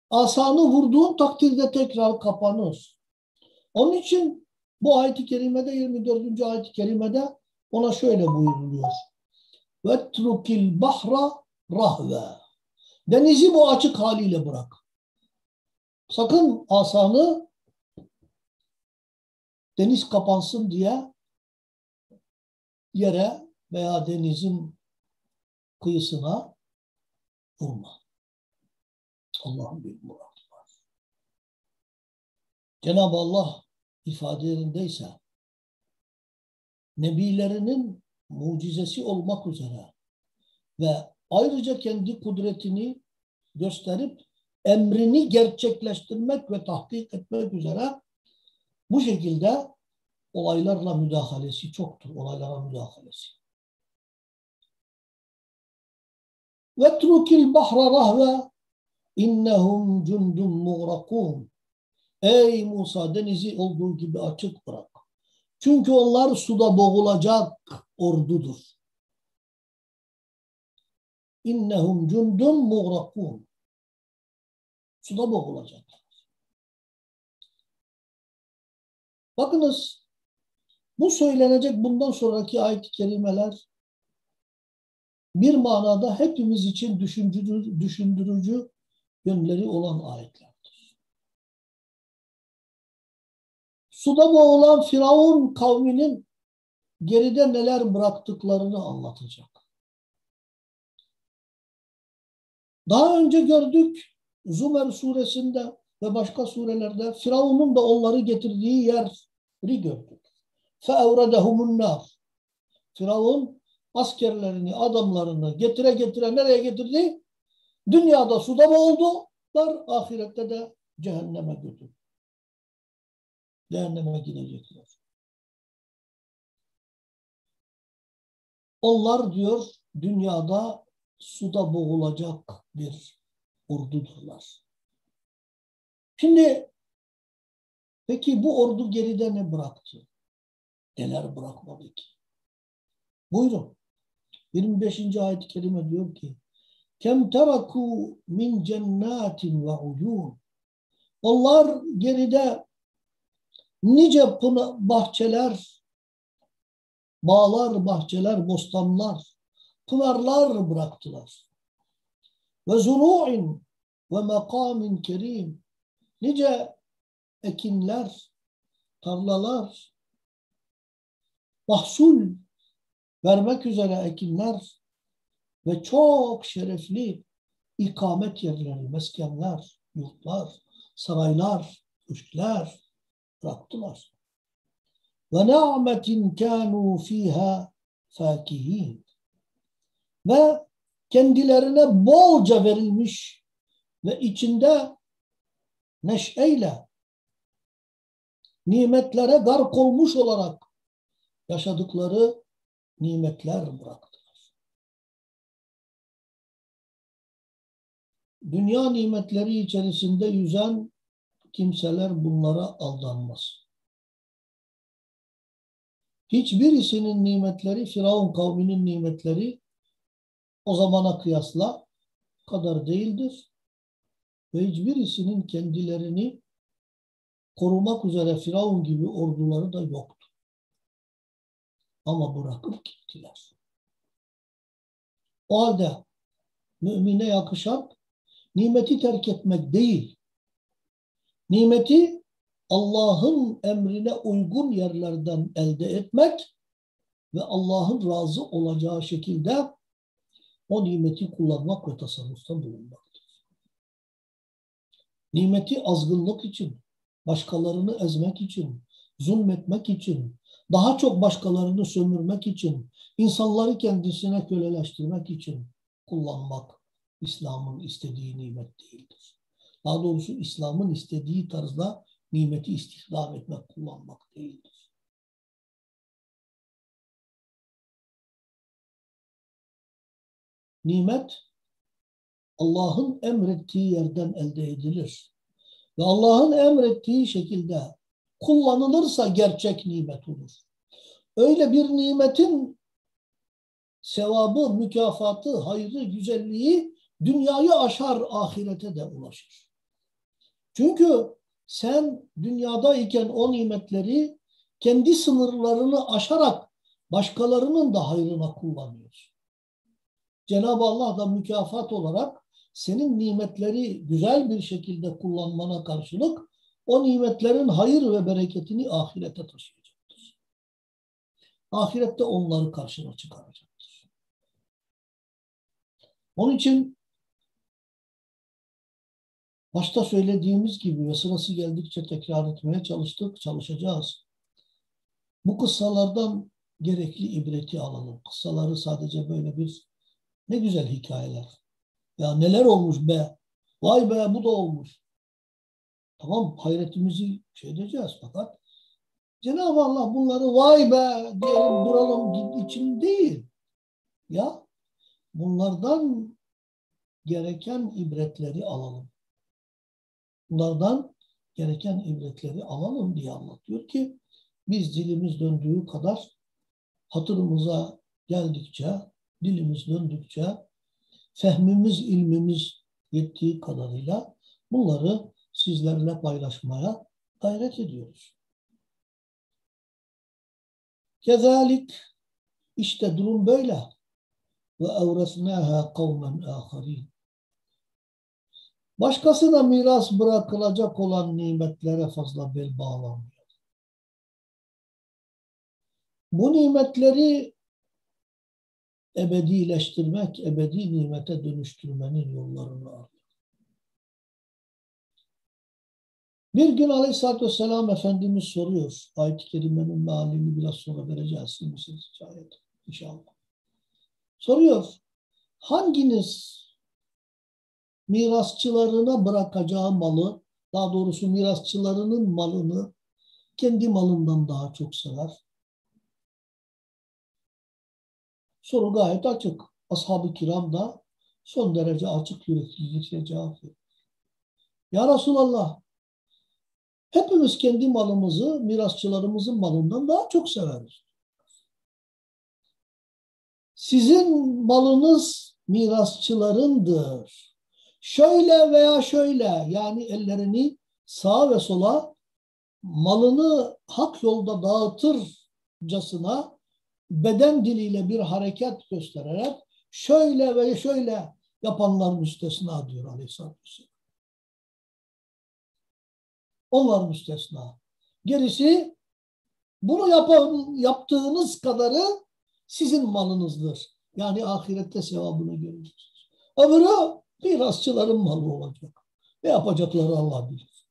asanı vurduğun takdirde tekrar kapanır. Onun için bu ayet-i kerimede 24. ayet-i kerimede ona şöyle buyuruluyor. Vetrukil bahra rahve. Denizi bu açık haliyle bırak. Sakın asanı deniz kapansın diye yere veya denizin kıyısına vurma. Allah'ın bir muradı var. Cenab-ı Allah ifadelerindeyse nebilerinin mucizesi olmak üzere ve ayrıca kendi kudretini gösterip emrini gerçekleştirmek ve tahkik etmek üzere bu şekilde olaylarla müdahalesi çoktur. Olaylara müdahalesi. Vetrukil bahra rahve innehum cundun muğrakun. Ey Musa denizi olduğu gibi açık bırak. Çünkü onlar suda boğulacak ordudur. innehum cundun muğrakun. Suda boğulacaklar. Bakınız bu söylenecek bundan sonraki ayet-i kerimeler bir manada hepimiz için düşündürücü, düşündürücü yönleri olan ayetlerdir. Suda boğulan Firavun kavminin geride neler bıraktıklarını anlatacak. Daha önce gördük Zümer suresinde ve başka surelerde Firavun'un da onları getirdiği yeri gördük. فَاَوْرَدَهُمُ النَّارِ Firavun askerlerini, adamlarını getire getire nereye getirdi? Dünyada suda boğuldular, ahirette de cehenneme götürdü. Cehenneme gidecekler. Onlar diyor dünyada suda boğulacak bir ordudurlar. Şimdi peki bu ordu geride ne bıraktı? Neler bırakmadı ki? Buyurun. 25. ayet-i kerime diyor ki Kem teraku min cennatin ve uyun. Onlar geride nice bahçeler, bağlar, bahçeler, bostanlar, pınarlar bıraktılar. Ve zuru'in ve makamin kerim. Nice ekinler, tarlalar, mahsul vermek üzere ekinler ve çok şerefli ikamet yerleri, meskenler, yurtlar, saraylar, köşkler bıraktılar. Ve na'metin kanu fiha fakihin. Ve kendilerine bolca verilmiş ve içinde neşeyle nimetlere gark olmuş olarak yaşadıkları nimetler bıraktılar. Dünya nimetleri içerisinde yüzen kimseler bunlara aldanmaz. Hiçbirisinin nimetleri Firavun kavminin nimetleri o zamana kıyasla kadar değildir. Ve hiçbirisinin kendilerini korumak üzere Firavun gibi orduları da yoktu. Ama bırakıp gittiler. O halde mümine yakışan nimeti terk etmek değil. Nimeti Allah'ın emrine uygun yerlerden elde etmek ve Allah'ın razı olacağı şekilde o nimeti kullanmak ve tasarrufta bulunmaktır. Nimeti azgınlık için, başkalarını ezmek için, zulmetmek için, daha çok başkalarını sömürmek için, insanları kendisine köleleştirmek için kullanmak İslam'ın istediği nimet değildir. Daha doğrusu İslam'ın istediği tarzda nimeti istihdam etmek, kullanmak değildir. Nimet Allah'ın emrettiği yerden elde edilir. Ve Allah'ın emrettiği şekilde kullanılırsa gerçek nimet olur. Öyle bir nimetin sevabı, mükafatı, hayrı, güzelliği dünyayı aşar, ahirete de ulaşır. Çünkü sen dünyadayken o nimetleri kendi sınırlarını aşarak başkalarının da hayrına kullanıyorsun. Cenab-ı Allah da mükafat olarak senin nimetleri güzel bir şekilde kullanmana karşılık o nimetlerin hayır ve bereketini ahirete taşıyacaktır. Ahirette onları karşına çıkaracaktır. Onun için başta söylediğimiz gibi ve sırası geldikçe tekrar etmeye çalıştık, çalışacağız. Bu kıssalardan gerekli ibreti alalım. Kıssaları sadece böyle bir ne güzel hikayeler. Ya neler olmuş be. Vay be bu da olmuş. Tamam hayretimizi şey edeceğiz fakat Cenab-ı Allah bunları vay be diyelim duralım için değil. Ya bunlardan gereken ibretleri alalım. Bunlardan gereken ibretleri alalım diye anlatıyor ki biz dilimiz döndüğü kadar hatırımıza geldikçe, dilimiz döndükçe fehmimiz, ilmimiz yettiği kadarıyla bunları sizlerle paylaşmaya gayret ediyoruz. Kezalik işte durum böyle. Ve evresnâhâ kavmen âharîn. Başkasına miras bırakılacak olan nimetlere fazla bel bağlamıyor. Bu nimetleri ebedileştirmek, ebedi nimete dönüştürmenin yollarını arıyor. Bir gün Aleyhisselatü Vesselam Efendimiz soruyor. Ayet-i Kerime'nin mealini biraz sonra vereceğiz. Silmişsiniz ayet inşallah. Soruyor. Hanginiz mirasçılarına bırakacağı malı, daha doğrusu mirasçılarının malını kendi malından daha çok sever? Soru gayet açık. Ashab-ı kiram da son derece açık yüreklilikle cevap veriyor. Ya Resulallah, hepimiz kendi malımızı mirasçılarımızın malından daha çok severiz. Sizin malınız mirasçılarındır. Şöyle veya şöyle yani ellerini sağa ve sola malını hak yolda dağıtırcasına beden diliyle bir hareket göstererek şöyle ve şöyle yapanlar müstesna diyor Aleyhisselatü Vesselam. Onlar müstesna. Gerisi bunu yapan, yaptığınız kadarı sizin malınızdır. Yani ahirette sevabını göreceksiniz. Öbürü mirasçıların malı olacak. Ne yapacakları Allah bilir.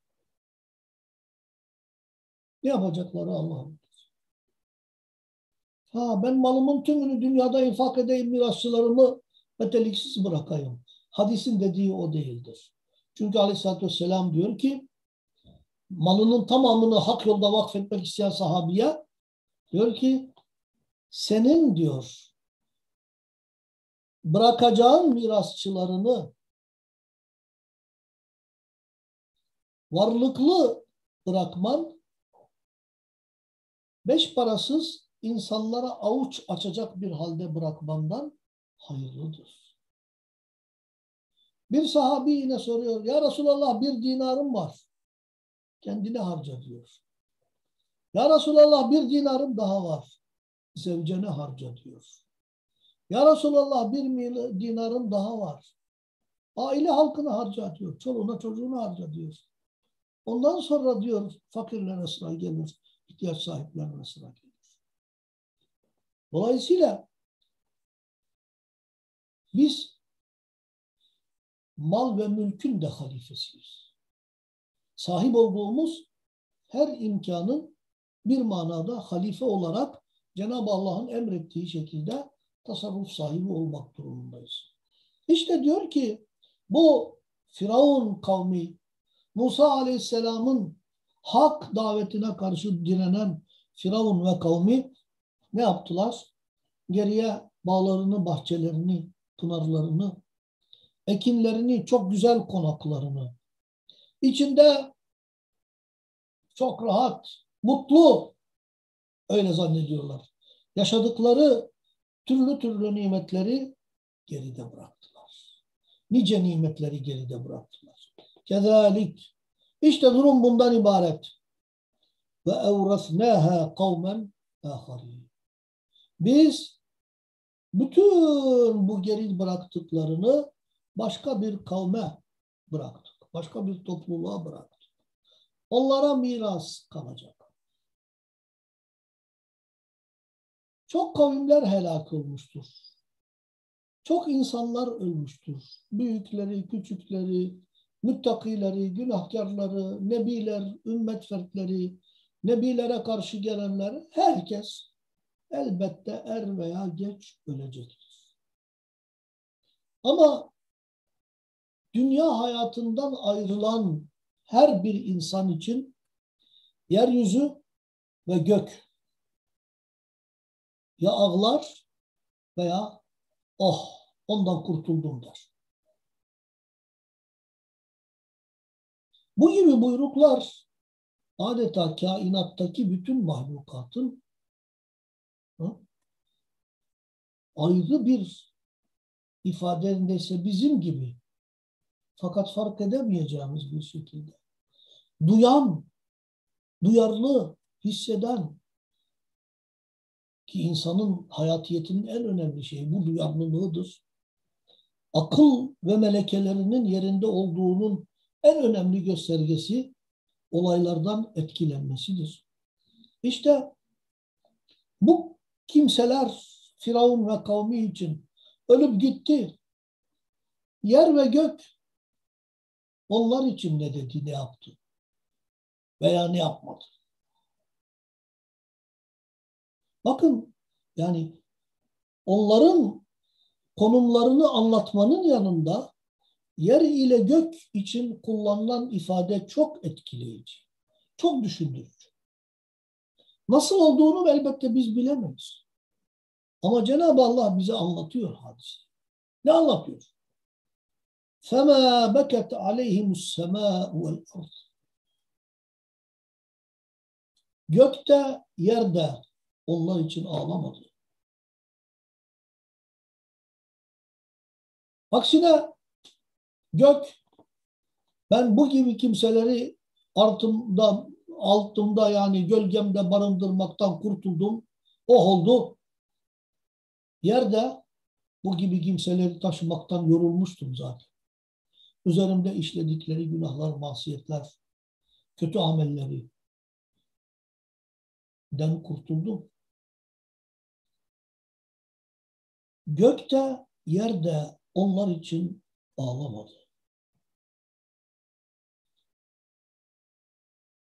Ne yapacakları Allah bilir. Ha ben malımın tümünü dünyada infak edeyim, mirasçılarımı meteliksiz bırakayım. Hadisin dediği o değildir. Çünkü aleyhissalatü vesselam diyor ki malının tamamını hak yolda vakfetmek isteyen sahabiye diyor ki senin diyor bırakacağın mirasçılarını varlıklı bırakman beş parasız insanlara avuç açacak bir halde bırakmandan hayırlıdır. Bir sahabi yine soruyor. Ya Resulallah bir dinarım var. Kendine harca diyor. Ya Resulallah bir dinarım daha var. Zevcene harca diyor. Ya Resulallah bir dinarım daha var. Aile halkını harca diyor. Çoluğuna çocuğuna harca diyor. Ondan sonra diyor fakirlere sıra gelir. ihtiyaç sahiplerine sıra gelir. Dolayısıyla biz mal ve mülkün de halifesiyiz. Sahip olduğumuz her imkanın bir manada halife olarak Cenab-ı Allah'ın emrettiği şekilde tasarruf sahibi olmak durumundayız. İşte diyor ki bu Firavun kavmi Musa Aleyhisselam'ın hak davetine karşı direnen Firavun ve kavmi ne yaptılar? Geriye bağlarını, bahçelerini, pınarlarını, ekinlerini, çok güzel konaklarını, içinde çok rahat, mutlu, öyle zannediyorlar. Yaşadıkları türlü türlü nimetleri geride bıraktılar. Nice nimetleri geride bıraktılar. Kezalik. İşte durum bundan ibaret. Ve evrasnâhâ kavmen âharîn. Biz bütün bu geri bıraktıklarını başka bir kavme bıraktık. Başka bir topluluğa bıraktık. Onlara miras kalacak. Çok kavimler helak olmuştur. Çok insanlar ölmüştür. Büyükleri, küçükleri, müttakileri, günahkarları, nebiler, ümmet fertleri, nebilere karşı gelenler, herkes elbette er veya geç ölecektir. Ama dünya hayatından ayrılan her bir insan için yeryüzü ve gök ya ağlar veya oh ondan kurtuldum der. Bu gibi buyruklar adeta kainattaki bütün mahlukatın ayrı bir ifadelerindeyse bizim gibi fakat fark edemeyeceğimiz bir şekilde duyan, duyarlı, hisseden ki insanın hayatiyetinin en önemli şeyi bu duyarlılığıdır. Akıl ve melekelerinin yerinde olduğunun en önemli göstergesi olaylardan etkilenmesidir. İşte bu kimseler Firavun ve kavmi için ölüp gitti. Yer ve gök onlar için ne dedi, ne yaptı veya ne yapmadı. Bakın yani onların konumlarını anlatmanın yanında yer ile gök için kullanılan ifade çok etkileyici, çok düşündürücü. Nasıl olduğunu elbette biz bilemeyiz. Ama Cenab-ı Allah bize anlatıyor hadise. Ne anlatıyor? فَمَا بَكَتْ عَلَيْهِمُ السَّمَاءُ وَالْأَرْضِ Gökte, yerde onlar için ağlamadı. Aksine gök ben bu gibi kimseleri altımda altımda yani gölgemde barındırmaktan kurtuldum. O oldu. Yerde bu gibi kimseleri taşımaktan yorulmuştum zaten. Üzerimde işledikleri günahlar, masiyetler, kötü amelleri den kurtuldum. Gökte, yerde onlar için ağlamadı.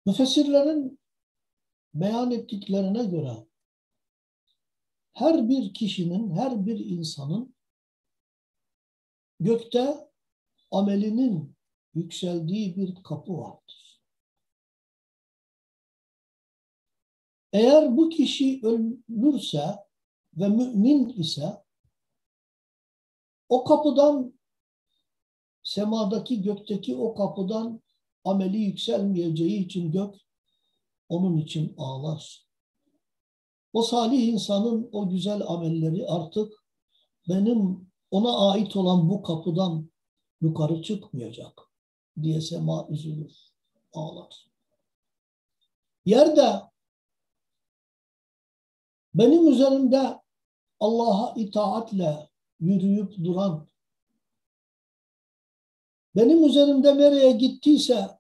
Müfessirlerin beyan ettiklerine göre her bir kişinin, her bir insanın gökte amelinin yükseldiği bir kapı vardır. Eğer bu kişi ölürse ve mümin ise o kapıdan semadaki gökteki o kapıdan ameli yükselmeyeceği için gök onun için ağlar. O salih insanın o güzel amelleri artık benim ona ait olan bu kapıdan yukarı çıkmayacak diye sema üzülür, ağlar. Yerde benim üzerimde Allah'a itaatle yürüyüp duran, benim üzerimde nereye gittiyse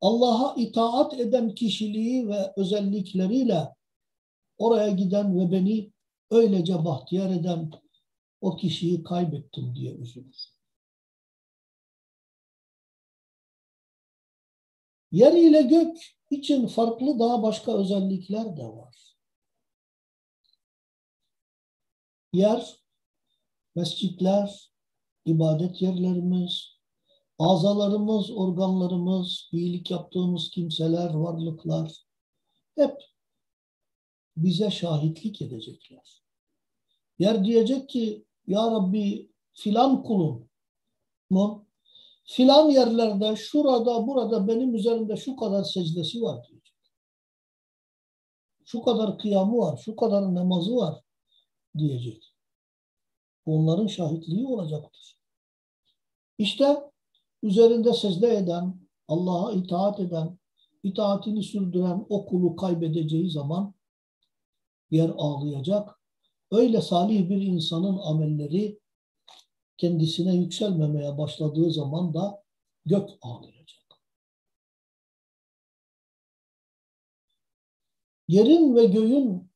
Allah'a itaat eden kişiliği ve özellikleriyle oraya giden ve beni öylece bahtiyar eden o kişiyi kaybettim diye üzülür. Yer ile gök için farklı daha başka özellikler de var. Yer, mescitler, ibadet yerlerimiz, azalarımız, organlarımız, iyilik yaptığımız kimseler, varlıklar hep bize şahitlik edecekler. Yer diyecek ki Ya Rabbi filan kulun mu? Filan yerlerde, şurada, burada benim üzerimde şu kadar secdesi var diyecek. Şu kadar kıyamı var, şu kadar namazı var diyecek. Onların şahitliği olacaktır. İşte üzerinde secde eden, Allah'a itaat eden, itaatini sürdüren o kulu kaybedeceği zaman yer ağlayacak. Öyle salih bir insanın amelleri kendisine yükselmemeye başladığı zaman da gök ağlayacak. Yerin ve göğün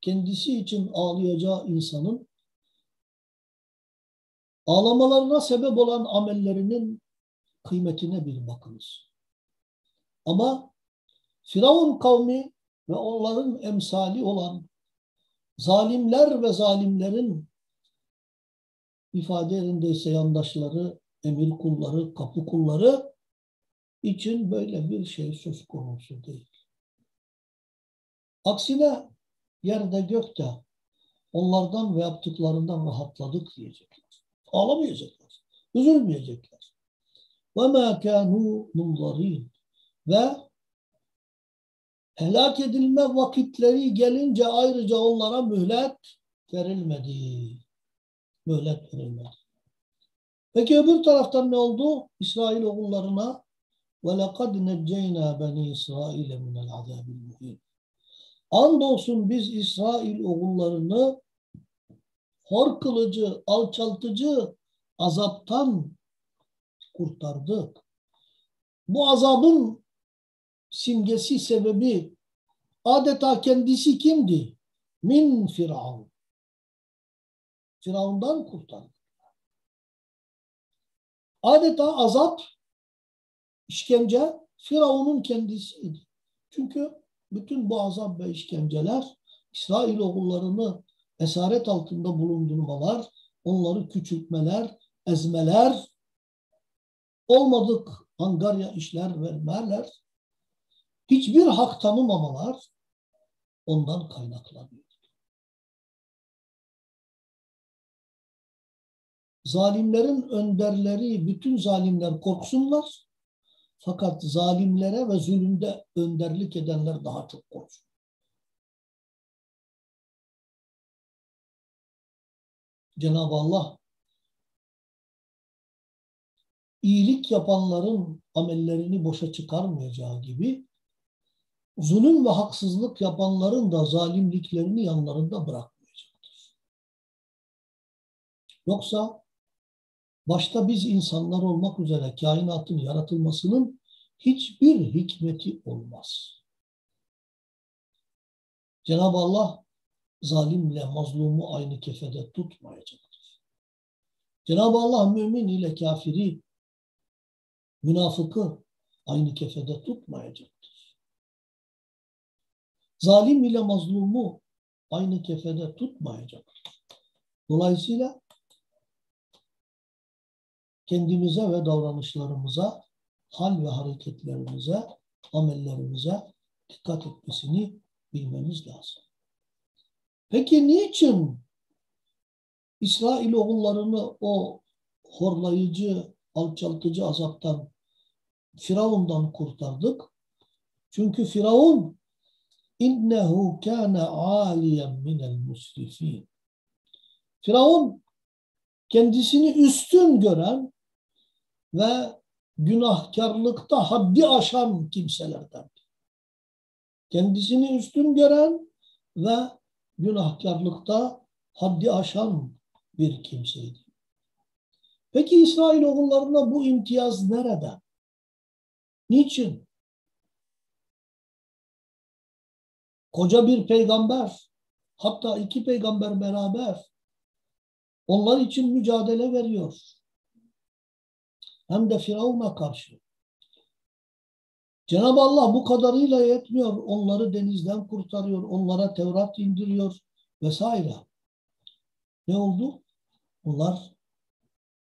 kendisi için ağlayacağı insanın ağlamalarına sebep olan amellerinin kıymetine bir bakınız. Ama Firavun kavmi ve onların emsali olan zalimler ve zalimlerin ifade yerindeyse yandaşları, emir kulları, kapı kulları için böyle bir şey söz konusu değil. Aksine yerde gökte onlardan ve yaptıklarından rahatladık diyecekler. Ağlamayacaklar, üzülmeyecekler. وَمَا كَانُوا مُنْظَرِينَ Ve helak edilme vakitleri gelince ayrıca onlara mühlet verilmedi. mühlet verilmedi. Peki öbür taraftan ne oldu? İsrail oğullarına وَلَقَدْ نَجَّيْنَا بَنِي إِسْرَائِيلَ مِنَ الْعَذَابِ الْمُهِينَ Andolsun biz İsrail oğullarını hor kılıcı, alçaltıcı azaptan kurtardık. Bu azabın simgesi, sebebi adeta kendisi kimdi? Min Firavun. Firavundan kurtardı. Adeta azap, işkence Firavun'un kendisiydi. Çünkü bütün bu azap ve işkenceler İsrail oğullarını esaret altında bulundurmalar, onları küçültmeler, ezmeler, olmadık angarya işler vermeler, hiçbir hak tanımamalar ondan kaynaklanıyor. Zalimlerin önderleri, bütün zalimler korksunlar. Fakat zalimlere ve zulümde önderlik edenler daha çok korksun. Cenab-ı Allah iyilik yapanların amellerini boşa çıkarmayacağı gibi zulüm ve haksızlık yapanların da zalimliklerini yanlarında bırakmayacaktır. Yoksa başta biz insanlar olmak üzere kainatın yaratılmasının hiçbir hikmeti olmaz. Cenab-ı Allah zalimle mazlumu aynı kefede tutmayacaktır. Cenab-ı Allah mümin ile kafiri, münafıkı aynı kefede tutmayacaktır. Zalim ile mazlumu aynı kefede tutmayacaktır. Dolayısıyla kendimize ve davranışlarımıza, hal ve hareketlerimize, amellerimize dikkat etmesini bilmemiz lazım. Peki niçin İsrail oğullarını o horlayıcı, alçaltıcı azaptan, Firavundan kurtardık? Çünkü Firavun innehu kana aliyen minel musrifin. Firavun kendisini üstün gören ve günahkarlıkta haddi aşan kimselerden. Kendisini üstün gören ve günahkarlıkta haddi aşan bir kimseydi. Peki İsrail oğullarına bu imtiyaz nerede? Niçin? Koca bir peygamber, hatta iki peygamber beraber onlar için mücadele veriyor Hem de Firavun'a karşı. Cenab-ı Allah bu kadarıyla yetmiyor. Onları denizden kurtarıyor. Onlara Tevrat indiriyor vesaire. Ne oldu? Bunların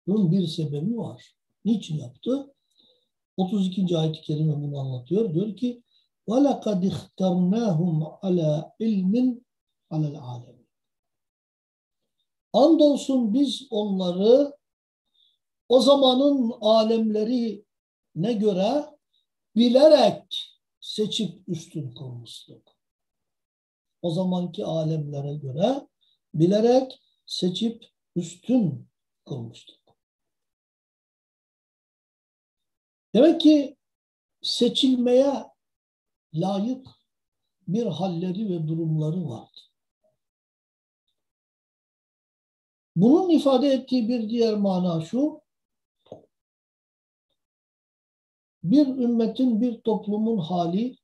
bir sebebi var. Niçin yaptı? 32. ayet-i kerime bunu anlatıyor. Diyor ki وَلَقَدْ اِخْتَرْنَاهُمْ عَلَى عِلْمٍ عَلَى الْعَالَمِ Andolsun biz onları o zamanın alemleri ne göre bilerek seçip üstün kılmıştık. O zamanki alemlere göre bilerek seçip üstün kılmıştık. Demek ki seçilmeye layık bir halleri ve durumları vardı. Bunun ifade ettiği bir diğer mana şu, bir ümmetin, bir toplumun hali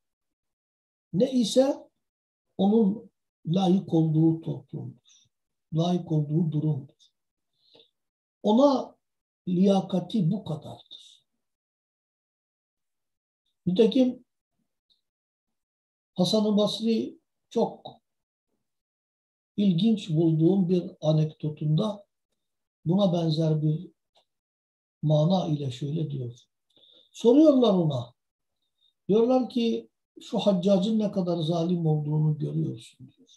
ne ise onun layık olduğu toplumdur. Layık olduğu durumdur. Ona liyakati bu kadardır. Nitekim Hasan-ı Basri çok ilginç bulduğum bir anekdotunda buna benzer bir mana ile şöyle diyor. Soruyorlar ona. Diyorlar ki şu haccacın ne kadar zalim olduğunu görüyorsun diyor.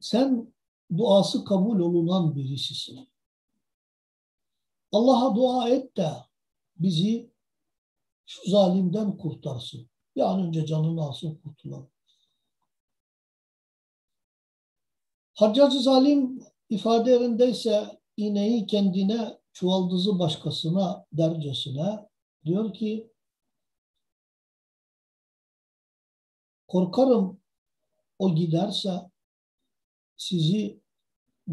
Sen duası kabul olunan birisisin. Allah'a dua et de bizi şu zalimden kurtarsın. Bir an önce canını alsın kurtulalım. Haccacı zalim ifadelerindeyse iğneyi kendine, çuvaldızı başkasına dercesine diyor ki korkarım o giderse sizi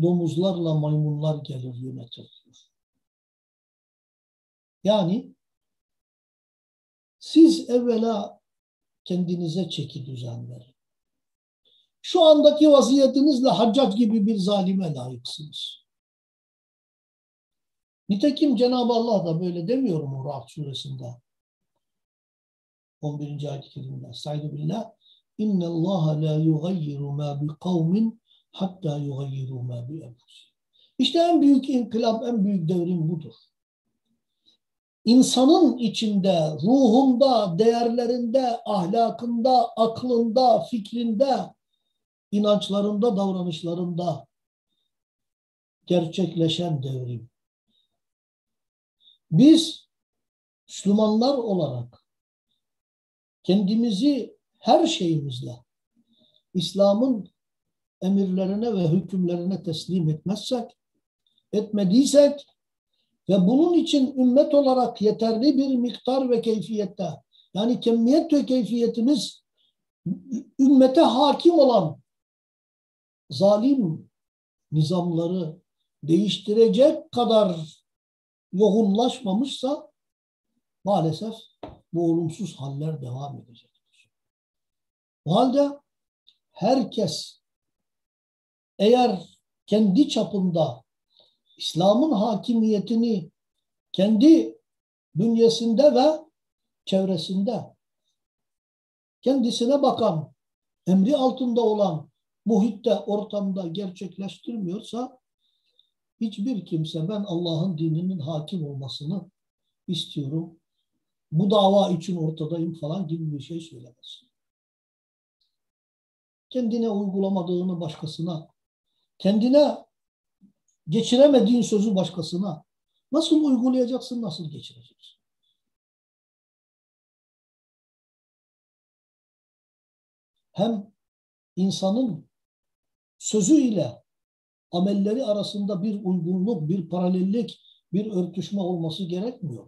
domuzlarla maymunlar gelir yönetir. Yani siz evvela kendinize çeki düzen verin. Şu andaki vaziyetinizle haccat gibi bir zalime layıksınız. Nitekim Cenab-ı Allah da böyle demiyor mu Ra'd suresinde? 11. ayet-i kerimede. Estaizu billah. İnne Allah la yugayyiru ma bi kavmin hatta yugayyiru ma bi İşte en büyük inkılap, en büyük devrim budur. İnsanın içinde, ruhunda, değerlerinde, ahlakında, aklında, fikrinde, inançlarında, davranışlarında gerçekleşen devrim. Biz Müslümanlar olarak kendimizi her şeyimizle İslam'ın emirlerine ve hükümlerine teslim etmezsek, etmediysek ve bunun için ümmet olarak yeterli bir miktar ve keyfiyette yani kemiyet ve keyfiyetimiz ümmete hakim olan zalim nizamları değiştirecek kadar yoğunlaşmamışsa maalesef bu olumsuz haller devam edecektir. O halde herkes eğer kendi çapında İslam'ın hakimiyetini kendi bünyesinde ve çevresinde kendisine bakan, emri altında olan muhitte, ortamda gerçekleştirmiyorsa hiçbir kimse ben Allah'ın dininin hakim olmasını istiyorum. Bu dava için ortadayım falan gibi bir şey söylemez. Kendine uygulamadığını başkasına, kendine geçiremediğin sözü başkasına nasıl uygulayacaksın, nasıl geçireceksin? Hem insanın sözüyle amelleri arasında bir uygunluk, bir paralellik, bir örtüşme olması gerekmiyor.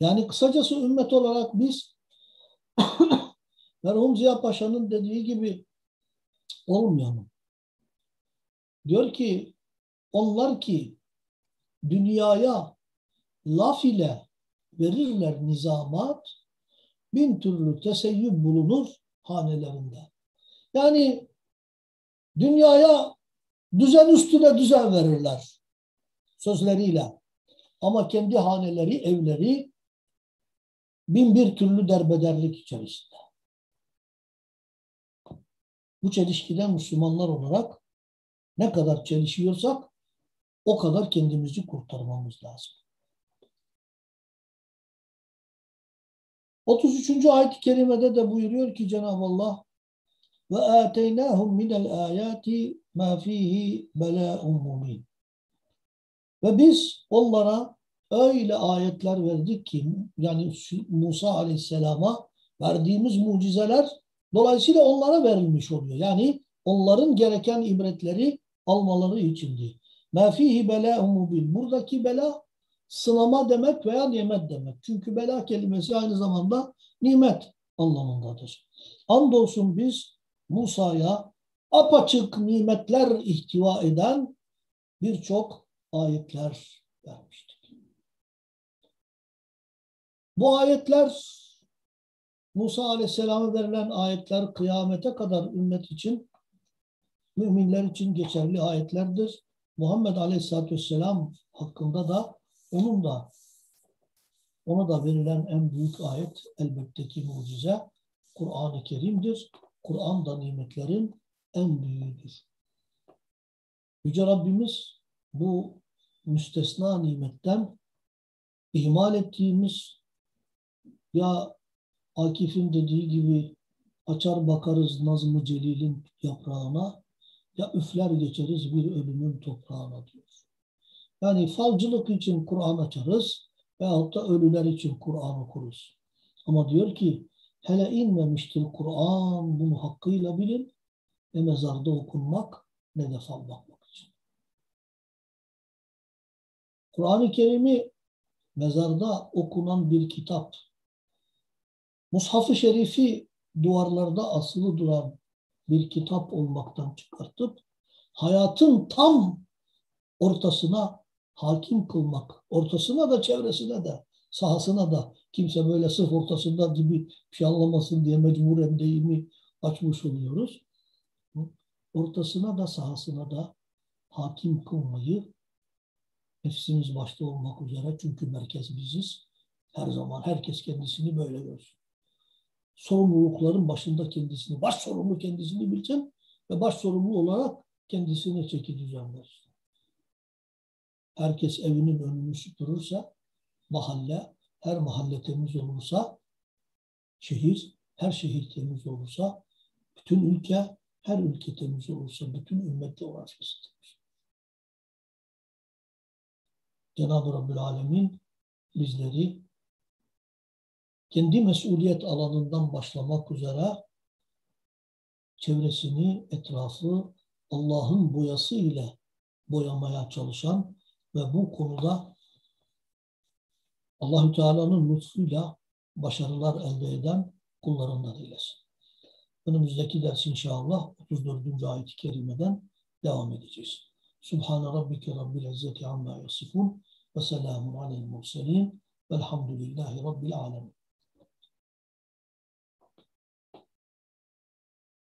Yani kısacası ümmet olarak biz merhum Ziya Paşa'nın dediği gibi olmayalım. Diyor ki onlar ki dünyaya laf ile verirler nizamat bin türlü teseyyüp bulunur hanelerinde. Yani dünyaya düzen üstüne düzen verirler sözleriyle. Ama kendi haneleri, evleri bin bir türlü derbederlik içerisinde. Bu çelişkiden Müslümanlar olarak ne kadar çelişiyorsak o kadar kendimizi kurtarmamız lazım. 33. ayet-i kerimede de buyuruyor ki Cenab-ı Allah ve ateynahum minel ayati ma fihi belâ'un mubin. Ve biz onlara öyle ayetler verdik ki yani Musa Aleyhisselam'a verdiğimiz mucizeler dolayısıyla onlara verilmiş oluyor. Yani onların gereken ibretleri almaları içindi. Fihi belâ'un mubin. Buradaki bela sınama demek veya nimet demek. Çünkü bela kelimesi aynı zamanda nimet anlamındadır. Andolsun biz Musa'ya apaçık nimetler ihtiva eden birçok ayetler vermiştik. Bu ayetler Musa Aleyhisselam'a verilen ayetler kıyamete kadar ümmet için, müminler için geçerli ayetlerdir. Muhammed Aleyhisselatü Vesselam hakkında da onun da ona da verilen en büyük ayet elbette ki mucize Kur'an-ı Kerim'dir. Kur'an da nimetlerin en büyüğüdür. Yüce Rabbimiz bu müstesna nimetten ihmal ettiğimiz ya Akif'in dediği gibi açar bakarız Nazım-ı Celil'in yaprağına ya üfler geçeriz bir ölümün toprağına diyor. Yani falcılık için Kur'an açarız veyahut da ölüler için Kur'an okuruz. Ama diyor ki hele inmemiştir Kur'an bunu hakkıyla bilin ne mezarda okunmak ne de fal bakmak için. Kur'an-ı Kerim'i mezarda okunan bir kitap. Mushaf-ı Şerifi duvarlarda asılı duran bir kitap olmaktan çıkartıp hayatın tam ortasına hakim kılmak, ortasına da çevresine de sahasına da kimse böyle sırf ortasında gibi bir şey anlamasın diye mecburen deyimi açmış oluyoruz. Ortasına da sahasına da hakim kılmayı nefsimiz başta olmak üzere çünkü merkez biziz. Her zaman herkes kendisini böyle görsün. Sorumlulukların başında kendisini, baş sorumlu kendisini bilsin ve baş sorumlu olarak kendisine çeki düzen versin. Herkes evinin önünü süpürürse mahalle, her mahalle temiz olursa şehir, her şehir temiz olursa bütün ülke, her ülke temiz olursa bütün ümmette orası temiz. Cenab-ı Rabbül Alemin bizleri kendi mesuliyet alanından başlamak üzere çevresini, etrafı Allah'ın boyası ile boyamaya çalışan ve bu konuda Allahü Teala'nın lütfuyla başarılar elde eden kullarından eylesin. Önümüzdeki ders inşallah 34. ayet-i kerimeden devam edeceğiz. Subhane rabbike rabbil izzeti amma yasifun ve selamun aleyhi murselin velhamdülillahi rabbil alemin.